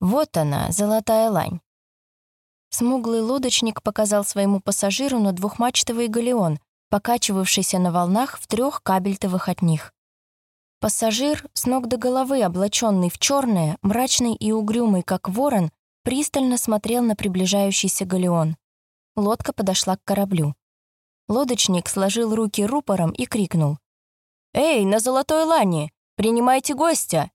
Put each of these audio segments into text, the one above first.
Вот она, золотая лань. Смуглый лодочник показал своему пассажиру на двухмачтовый галеон, покачивавшийся на волнах в трех кабельтовых от них. Пассажир, с ног до головы облаченный в черное, мрачный и угрюмый, как ворон, пристально смотрел на приближающийся галеон. Лодка подошла к кораблю. Лодочник сложил руки рупором и крикнул. «Эй, на золотой лане! Принимайте гостя!»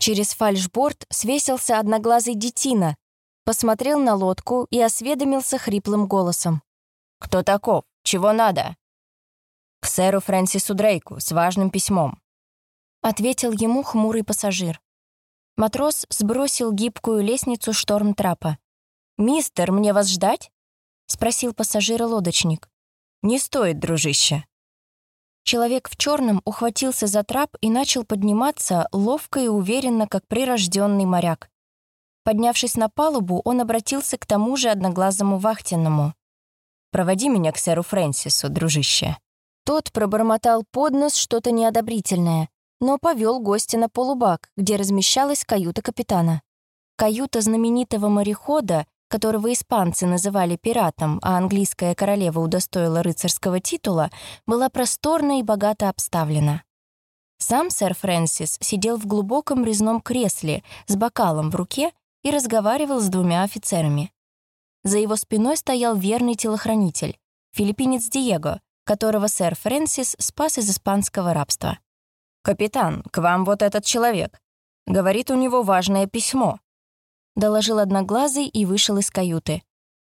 Через фальшборд свесился одноглазый детина, посмотрел на лодку и осведомился хриплым голосом. «Кто таков? Чего надо?» «К сэру Фрэнсису Дрейку с важным письмом», — ответил ему хмурый пассажир. Матрос сбросил гибкую лестницу шторм-трапа. «Мистер, мне вас ждать?» — спросил пассажира-лодочник. «Не стоит, дружище». Человек в черном ухватился за трап и начал подниматься ловко и уверенно, как прирожденный моряк. Поднявшись на палубу, он обратился к тому же одноглазому вахтенному. «Проводи меня к сэру Фрэнсису, дружище». Тот пробормотал под нос что-то неодобрительное, но повел гостя на полубак, где размещалась каюта капитана. Каюта знаменитого морехода которого испанцы называли пиратом, а английская королева удостоила рыцарского титула, была просторна и богато обставлена. Сам сэр Фрэнсис сидел в глубоком резном кресле с бокалом в руке и разговаривал с двумя офицерами. За его спиной стоял верный телохранитель, филиппинец Диего, которого сэр Фрэнсис спас из испанского рабства. «Капитан, к вам вот этот человек. Говорит, у него важное письмо», доложил одноглазый и вышел из каюты.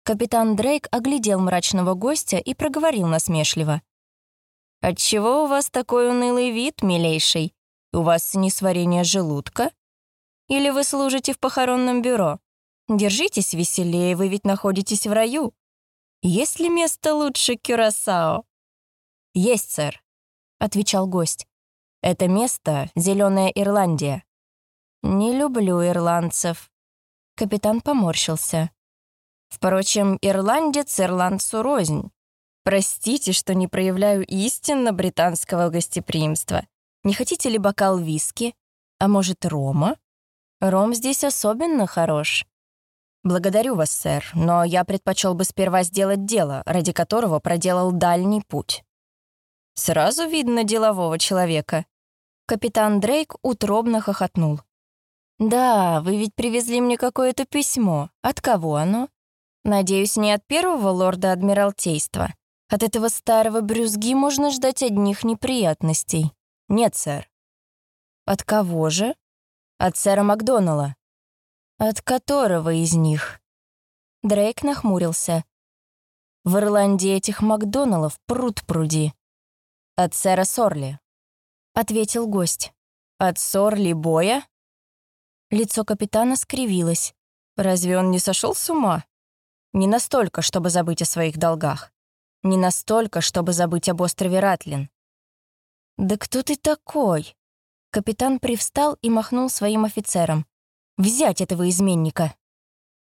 Капитан Дрейк оглядел мрачного гостя и проговорил насмешливо. «Отчего у вас такой унылый вид, милейший? У вас несварение желудка? Или вы служите в похоронном бюро? Держитесь веселее, вы ведь находитесь в раю. Есть ли место лучше Кюрасао?» «Есть, сэр», — отвечал гость. «Это место — Зеленая Ирландия». «Не люблю ирландцев», Капитан поморщился. Впрочем, ирландец ирландцу рознь. Простите, что не проявляю истинно британского гостеприимства. Не хотите ли бокал виски? А может, рома? Ром здесь особенно хорош. Благодарю вас, сэр, но я предпочел бы сперва сделать дело, ради которого проделал дальний путь. Сразу видно делового человека. Капитан Дрейк утробно хохотнул. «Да, вы ведь привезли мне какое-то письмо. От кого оно? Надеюсь, не от первого лорда Адмиралтейства. От этого старого брюзги можно ждать одних неприятностей. Нет, сэр». «От кого же?» «От сэра Макдонала». «От которого из них?» Дрейк нахмурился. «В Ирландии этих Макдоналов пруд пруди». «От сэра Сорли», — ответил гость. «От Сорли Боя?» Лицо капитана скривилось. Разве он не сошел с ума? Не настолько, чтобы забыть о своих долгах. Не настолько, чтобы забыть об острове Ратлин. «Да кто ты такой?» Капитан привстал и махнул своим офицерам. «Взять этого изменника!»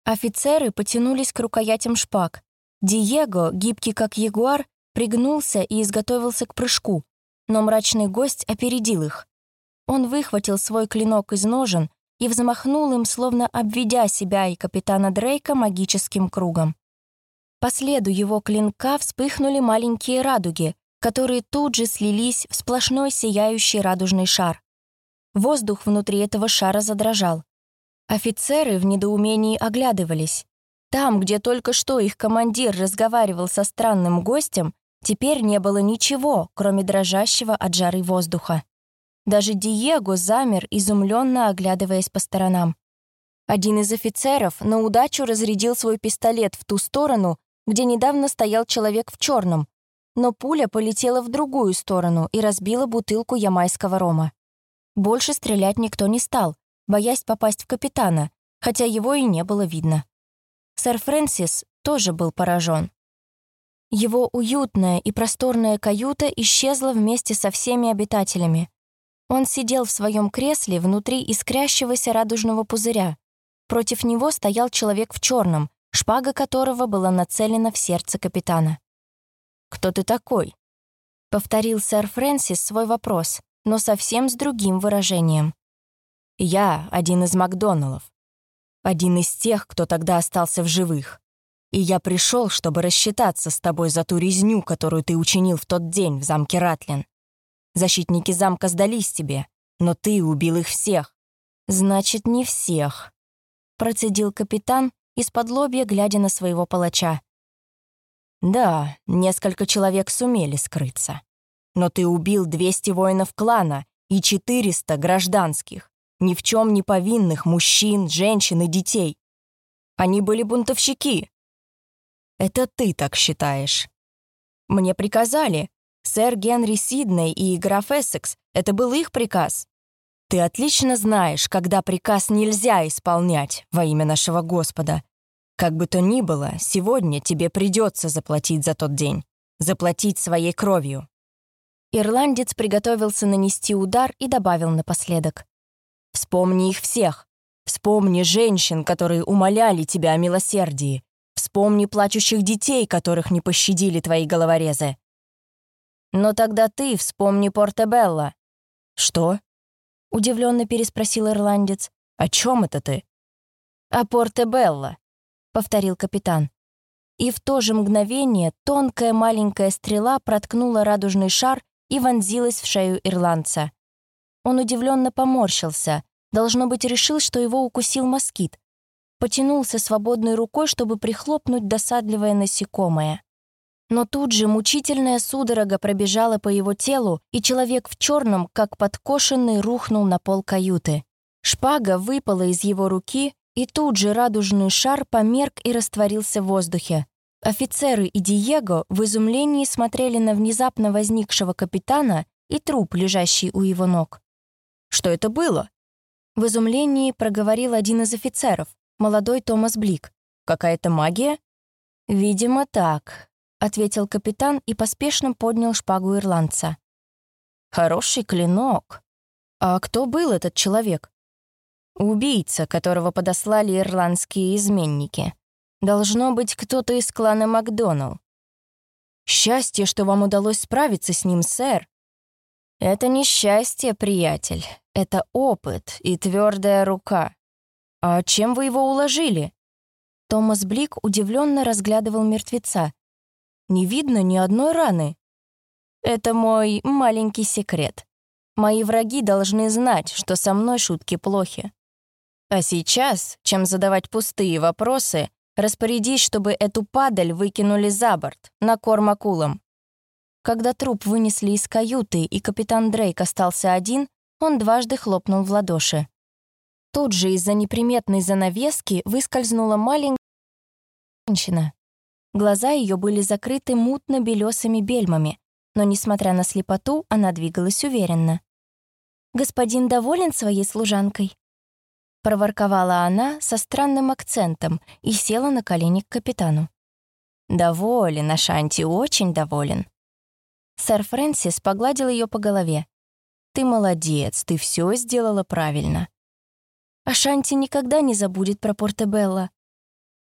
Офицеры потянулись к рукоятям шпаг. Диего, гибкий как ягуар, пригнулся и изготовился к прыжку, но мрачный гость опередил их. Он выхватил свой клинок из ножен, и взмахнул им, словно обведя себя и капитана Дрейка магическим кругом. По следу его клинка вспыхнули маленькие радуги, которые тут же слились в сплошной сияющий радужный шар. Воздух внутри этого шара задрожал. Офицеры в недоумении оглядывались. Там, где только что их командир разговаривал со странным гостем, теперь не было ничего, кроме дрожащего от жары воздуха. Даже Диего замер, изумленно оглядываясь по сторонам. Один из офицеров на удачу разрядил свой пистолет в ту сторону, где недавно стоял человек в черном, но пуля полетела в другую сторону и разбила бутылку ямайского рома. Больше стрелять никто не стал, боясь попасть в капитана, хотя его и не было видно. Сэр Фрэнсис тоже был поражен. Его уютная и просторная каюта исчезла вместе со всеми обитателями. Он сидел в своем кресле внутри искрящегося радужного пузыря. Против него стоял человек в черном, шпага которого была нацелена в сердце капитана. «Кто ты такой?» — повторил сэр Фрэнсис свой вопрос, но совсем с другим выражением. «Я один из Макдоналлов». один из тех, кто тогда остался в живых. И я пришел, чтобы рассчитаться с тобой за ту резню, которую ты учинил в тот день в замке Ратлин. Защитники замка сдались тебе, но ты убил их всех. Значит, не всех, процедил капитан из-под лобья, глядя на своего палача. Да, несколько человек сумели скрыться. Но ты убил 200 воинов клана и 400 гражданских, ни в чем не повинных мужчин, женщин и детей. Они были бунтовщики. Это ты так считаешь. Мне приказали. Сэр Генри Сидней и граф Эссекс — это был их приказ. Ты отлично знаешь, когда приказ нельзя исполнять во имя нашего Господа. Как бы то ни было, сегодня тебе придется заплатить за тот день. Заплатить своей кровью. Ирландец приготовился нанести удар и добавил напоследок. «Вспомни их всех. Вспомни женщин, которые умоляли тебя о милосердии. Вспомни плачущих детей, которых не пощадили твои головорезы. Но тогда ты вспомни Портебелло». «Что?» — удивленно переспросил ирландец. «О чем это ты?» «О Портебелло», — повторил капитан. И в то же мгновение тонкая маленькая стрела проткнула радужный шар и вонзилась в шею ирландца. Он удивленно поморщился, должно быть, решил, что его укусил москит. Потянулся свободной рукой, чтобы прихлопнуть досадливое насекомое. Но тут же мучительная судорога пробежала по его телу, и человек в черном, как подкошенный, рухнул на пол каюты. Шпага выпала из его руки, и тут же радужный шар померк и растворился в воздухе. Офицеры и Диего в изумлении смотрели на внезапно возникшего капитана и труп, лежащий у его ног. «Что это было?» В изумлении проговорил один из офицеров, молодой Томас Блик. «Какая-то магия?» «Видимо, так», — ответил капитан и поспешно поднял шпагу ирландца. «Хороший клинок. А кто был этот человек?» «Убийца, которого подослали ирландские изменники. Должно быть, кто-то из клана Макдоналл. Счастье, что вам удалось справиться с ним, сэр. Это не счастье, приятель. Это опыт и твердая рука. А чем вы его уложили?» Томас Блик удивленно разглядывал мертвеца. Не видно ни одной раны. Это мой маленький секрет. Мои враги должны знать, что со мной шутки плохи. А сейчас, чем задавать пустые вопросы, распорядись, чтобы эту падаль выкинули за борт, на корм акулам. Когда труп вынесли из каюты и капитан Дрейк остался один, он дважды хлопнул в ладоши. Тут же из-за неприметной занавески выскользнула маленькая женщина. Глаза ее были закрыты мутно-белесыми бельмами, но, несмотря на слепоту, она двигалась уверенно. «Господин доволен своей служанкой?» Проворковала она со странным акцентом и села на колени к капитану. «Доволен, Ашанти, очень доволен». Сэр Фрэнсис погладил ее по голове. «Ты молодец, ты все сделала правильно». Ашанти никогда не забудет про Портебелло.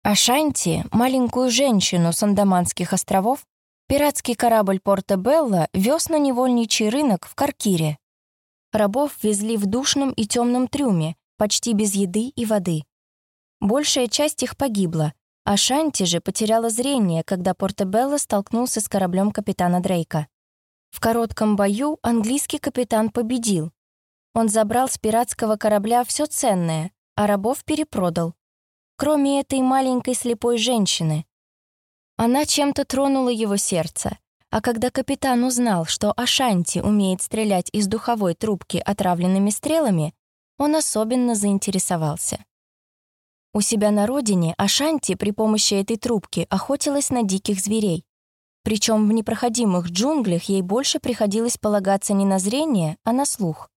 Ашанти, маленькую женщину с Андаманских островов, пиратский корабль Порто-Белло вез на невольничий рынок в Каркире. Рабов везли в душном и темном трюме, почти без еды и воды. Большая часть их погибла, а Шанти же потеряла зрение, когда Порто-Белло столкнулся с кораблем капитана Дрейка. В коротком бою английский капитан победил. Он забрал с пиратского корабля все ценное, а рабов перепродал кроме этой маленькой слепой женщины. Она чем-то тронула его сердце, а когда капитан узнал, что Ашанти умеет стрелять из духовой трубки отравленными стрелами, он особенно заинтересовался. У себя на родине Ашанти при помощи этой трубки охотилась на диких зверей. Причем в непроходимых джунглях ей больше приходилось полагаться не на зрение, а на слух.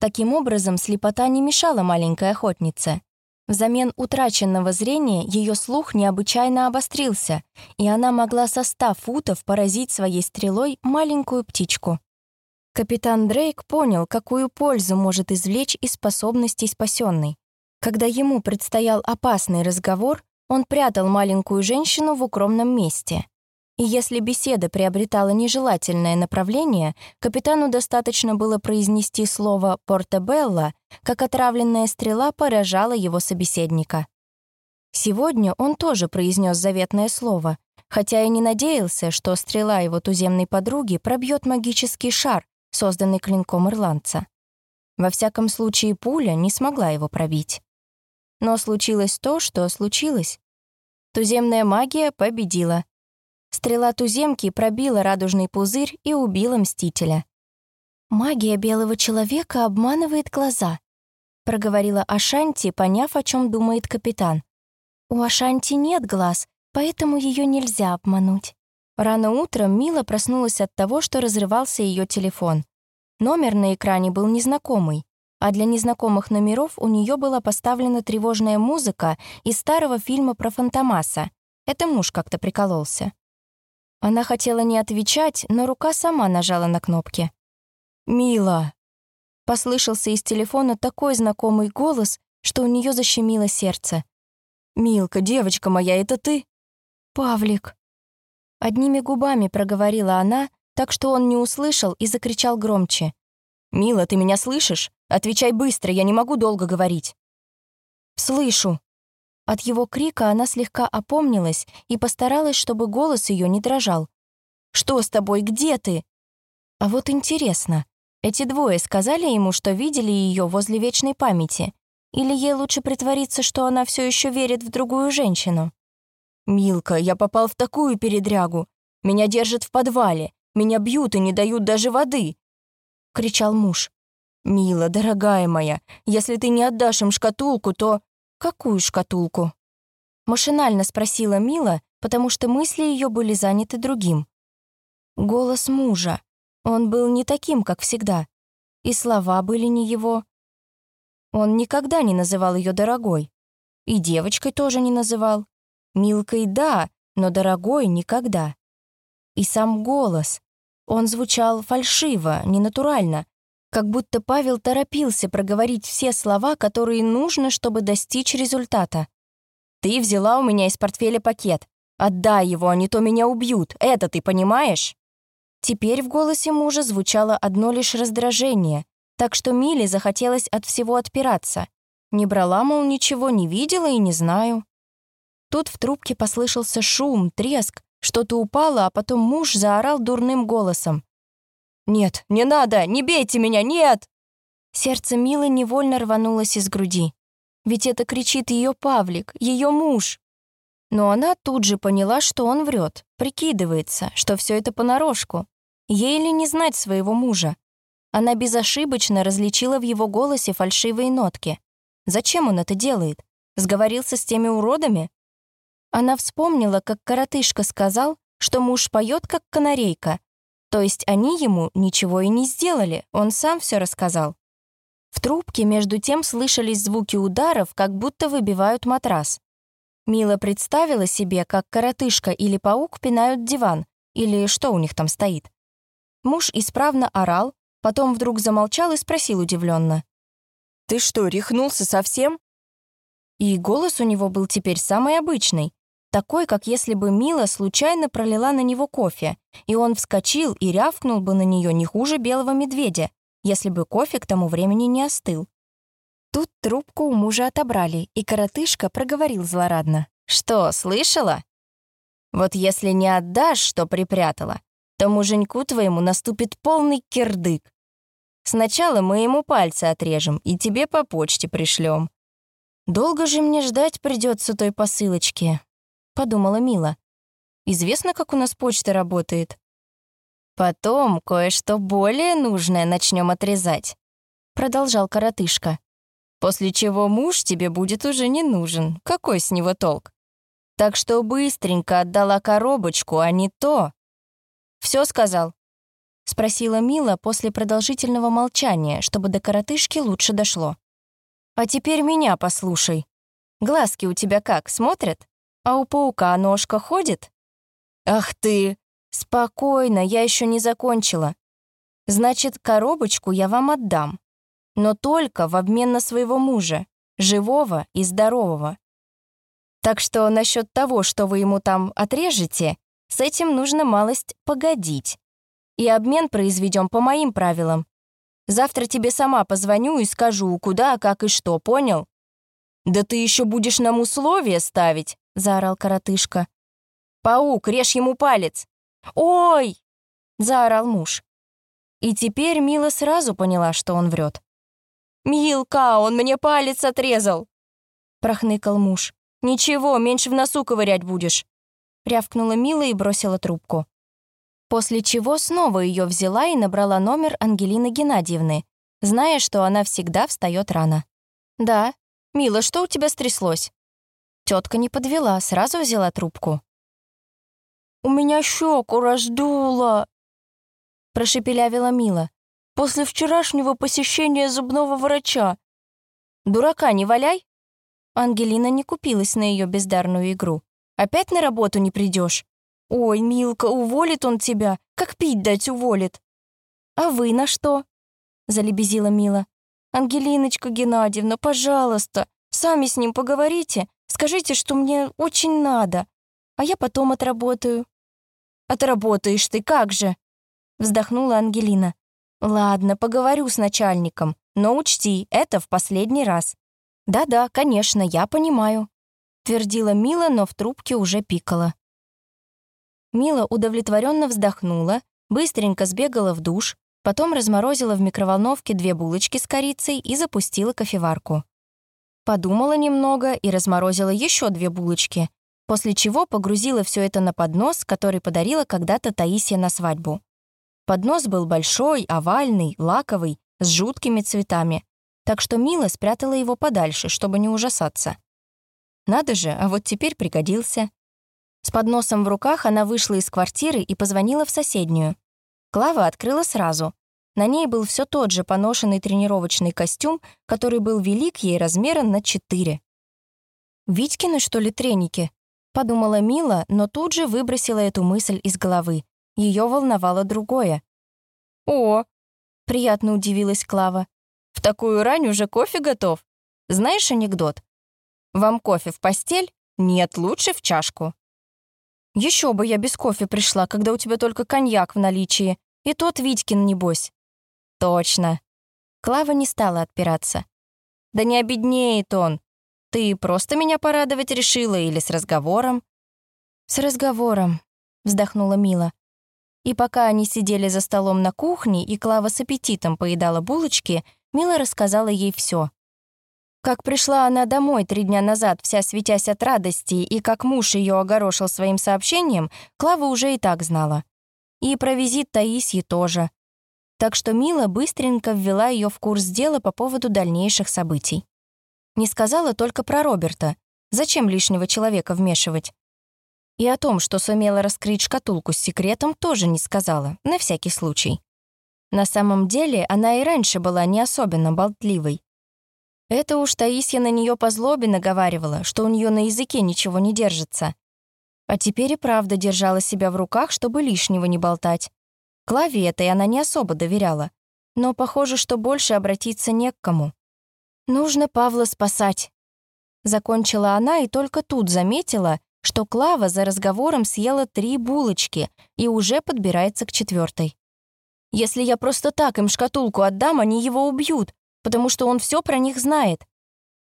Таким образом, слепота не мешала маленькой охотнице, Взамен утраченного зрения ее слух необычайно обострился, и она могла со ста футов поразить своей стрелой маленькую птичку. Капитан Дрейк понял, какую пользу может извлечь из способностей спасенной. Когда ему предстоял опасный разговор, он прятал маленькую женщину в укромном месте. И если беседа приобретала нежелательное направление, капитану достаточно было произнести слово «портебелла», как отравленная стрела поражала его собеседника. Сегодня он тоже произнес заветное слово, хотя и не надеялся, что стрела его туземной подруги пробьет магический шар, созданный клинком ирландца. Во всяком случае, пуля не смогла его пробить. Но случилось то, что случилось. Туземная магия победила. Стрела туземки пробила радужный пузырь и убила Мстителя. «Магия белого человека обманывает глаза», — проговорила Ашанти, поняв, о чем думает капитан. «У Ашанти нет глаз, поэтому ее нельзя обмануть». Рано утром Мила проснулась от того, что разрывался ее телефон. Номер на экране был незнакомый, а для незнакомых номеров у нее была поставлена тревожная музыка из старого фильма про Фантомаса. Это муж как-то прикололся. Она хотела не отвечать, но рука сама нажала на кнопки. «Мила!» Послышался из телефона такой знакомый голос, что у нее защемило сердце. «Милка, девочка моя, это ты?» «Павлик!» Одними губами проговорила она, так что он не услышал и закричал громче. «Мила, ты меня слышишь? Отвечай быстро, я не могу долго говорить». «Слышу». От его крика она слегка опомнилась и постаралась, чтобы голос ее не дрожал. «Что с тобой? Где ты?» А вот интересно, эти двое сказали ему, что видели ее возле вечной памяти, или ей лучше притвориться, что она все еще верит в другую женщину? «Милка, я попал в такую передрягу. Меня держат в подвале. Меня бьют и не дают даже воды!» — кричал муж. «Мила, дорогая моя, если ты не отдашь им шкатулку, то...» «Какую шкатулку?» Машинально спросила Мила, потому что мысли ее были заняты другим. Голос мужа. Он был не таким, как всегда. И слова были не его. Он никогда не называл ее дорогой. И девочкой тоже не называл. Милкой — да, но дорогой — никогда. И сам голос. Он звучал фальшиво, ненатурально, как будто Павел торопился проговорить все слова, которые нужно, чтобы достичь результата. «Ты взяла у меня из портфеля пакет. Отдай его, а не то меня убьют. Это ты понимаешь?» Теперь в голосе мужа звучало одно лишь раздражение, так что Миле захотелось от всего отпираться. Не брала, мол, ничего, не видела и не знаю. Тут в трубке послышался шум, треск, что-то упало, а потом муж заорал дурным голосом. «Нет, не надо! Не бейте меня! Нет!» Сердце Милы невольно рванулось из груди. Ведь это кричит ее Павлик, ее муж. Но она тут же поняла, что он врет, прикидывается, что все это понарошку. Ей ли не знать своего мужа? Она безошибочно различила в его голосе фальшивые нотки. Зачем он это делает? Сговорился с теми уродами? Она вспомнила, как коротышка сказал, что муж поет как канарейка. То есть они ему ничего и не сделали, он сам все рассказал. В трубке между тем слышались звуки ударов, как будто выбивают матрас. Мила представила себе, как коротышка или паук пинают диван, или что у них там стоит. Муж исправно орал, потом вдруг замолчал и спросил удивленно: «Ты что, рехнулся совсем?» И голос у него был теперь самый обычный, такой, как если бы Мила случайно пролила на него кофе, и он вскочил и рявкнул бы на нее не хуже белого медведя, если бы кофе к тому времени не остыл. Тут трубку у мужа отобрали, и коротышка проговорил злорадно. «Что, слышала? Вот если не отдашь, что припрятала, то муженьку твоему наступит полный кирдык. Сначала мы ему пальцы отрежем и тебе по почте пришлем. Долго же мне ждать придется той посылочки, подумала Мила. Известно, как у нас почта работает. Потом кое-что более нужное начнем отрезать, продолжал коротышка. После чего муж тебе будет уже не нужен. Какой с него толк? Так что быстренько отдала коробочку, а не то. Все сказал? Спросила Мила после продолжительного молчания, чтобы до коротышки лучше дошло. А теперь меня послушай. Глазки у тебя как, смотрят? А у паука ножка ходит? Ах ты! Спокойно, я еще не закончила. Значит, коробочку я вам отдам. Но только в обмен на своего мужа, живого и здорового. Так что насчет того, что вы ему там отрежете, с этим нужно малость погодить. И обмен произведем по моим правилам. Завтра тебе сама позвоню и скажу, куда, как и что, понял? «Да ты еще будешь нам условия ставить!» — заорал коротышка. «Паук, режь ему палец!» «Ой!» — заорал муж. И теперь Мила сразу поняла, что он врет. «Милка, он мне палец отрезал!» — прохныкал муж. «Ничего, меньше в носу ковырять будешь!» Рявкнула Мила и бросила трубку. После чего снова ее взяла и набрала номер Ангелины Геннадьевны, зная, что она всегда встает рано. «Да. Мила, что у тебя стряслось?» Тетка не подвела, сразу взяла трубку. «У меня щеку раздуло!» Прошепелявила Мила. «После вчерашнего посещения зубного врача». «Дурака не валяй!» Ангелина не купилась на ее бездарную игру. «Опять на работу не придешь? «Ой, Милка, уволит он тебя, как пить дать уволит». «А вы на что?» — залебезила Мила. «Ангелиночка Геннадьевна, пожалуйста, сами с ним поговорите, скажите, что мне очень надо, а я потом отработаю». «Отработаешь ты, как же?» — вздохнула Ангелина. «Ладно, поговорю с начальником, но учти, это в последний раз». «Да-да, конечно, я понимаю», — твердила Мила, но в трубке уже пикала. Мила удовлетворенно вздохнула, быстренько сбегала в душ, потом разморозила в микроволновке две булочки с корицей и запустила кофеварку. Подумала немного и разморозила еще две булочки, после чего погрузила все это на поднос, который подарила когда-то Таисия на свадьбу. Поднос был большой, овальный, лаковый, с жуткими цветами, так что Мила спрятала его подальше, чтобы не ужасаться. Надо же, а вот теперь пригодился. С подносом в руках она вышла из квартиры и позвонила в соседнюю. Клава открыла сразу. На ней был все тот же поношенный тренировочный костюм, который был велик ей размером на четыре. «Витькины, что ли, треники?» — подумала Мила, но тут же выбросила эту мысль из головы. Ее волновало другое. «О!» — приятно удивилась Клава. «В такую рань уже кофе готов. Знаешь анекдот? Вам кофе в постель? Нет, лучше в чашку. Еще бы я без кофе пришла, когда у тебя только коньяк в наличии. И тот Витькин, небось. Точно. Клава не стала отпираться. Да не обеднеет он. Ты просто меня порадовать решила или с разговором? С разговором, вздохнула Мила. И пока они сидели за столом на кухне, и Клава с аппетитом поедала булочки, Мила рассказала ей все. Как пришла она домой три дня назад, вся светясь от радости, и как муж ее огорошил своим сообщением, Клава уже и так знала. И про визит Таисьи тоже. Так что Мила быстренько ввела ее в курс дела по поводу дальнейших событий. Не сказала только про Роберта. Зачем лишнего человека вмешивать? И о том, что сумела раскрыть шкатулку с секретом, тоже не сказала, на всякий случай. На самом деле, она и раньше была не особенно болтливой. Это уж Таисия на нее по злобе наговаривала, что у нее на языке ничего не держится. А теперь и правда держала себя в руках, чтобы лишнего не болтать. Клаве этой она не особо доверяла, но похоже, что больше обратиться не к кому. «Нужно Павла спасать», — закончила она и только тут заметила, что Клава за разговором съела три булочки и уже подбирается к четвертой. «Если я просто так им шкатулку отдам, они его убьют, потому что он все про них знает.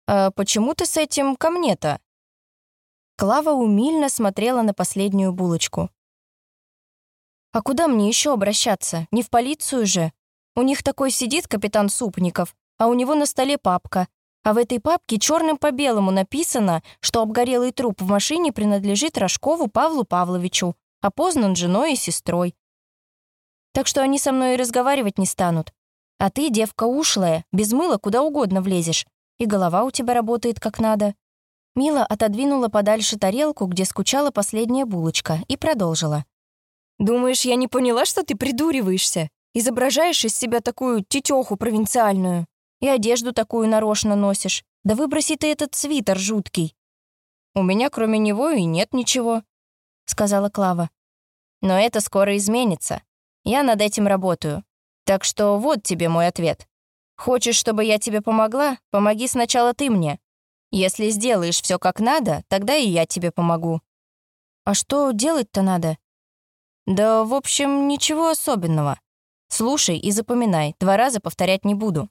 «А почему ты с этим ко мне-то?» Клава умильно смотрела на последнюю булочку. «А куда мне еще обращаться? Не в полицию же? У них такой сидит капитан Супников, а у него на столе папка. А в этой папке черным по белому написано, что обгорелый труп в машине принадлежит Рожкову Павлу Павловичу, опознан женой и сестрой. Так что они со мной и разговаривать не станут. А ты, девка ушлая, без мыла куда угодно влезешь. И голова у тебя работает как надо». Мила отодвинула подальше тарелку, где скучала последняя булочка, и продолжила. «Думаешь, я не поняла, что ты придуриваешься? Изображаешь из себя такую тетеху провинциальную. И одежду такую нарочно носишь. Да выброси ты этот свитер жуткий». «У меня кроме него и нет ничего», — сказала Клава. «Но это скоро изменится. Я над этим работаю. Так что вот тебе мой ответ. Хочешь, чтобы я тебе помогла? Помоги сначала ты мне. Если сделаешь все как надо, тогда и я тебе помогу». «А что делать-то надо?» «Да, в общем, ничего особенного. Слушай и запоминай, два раза повторять не буду.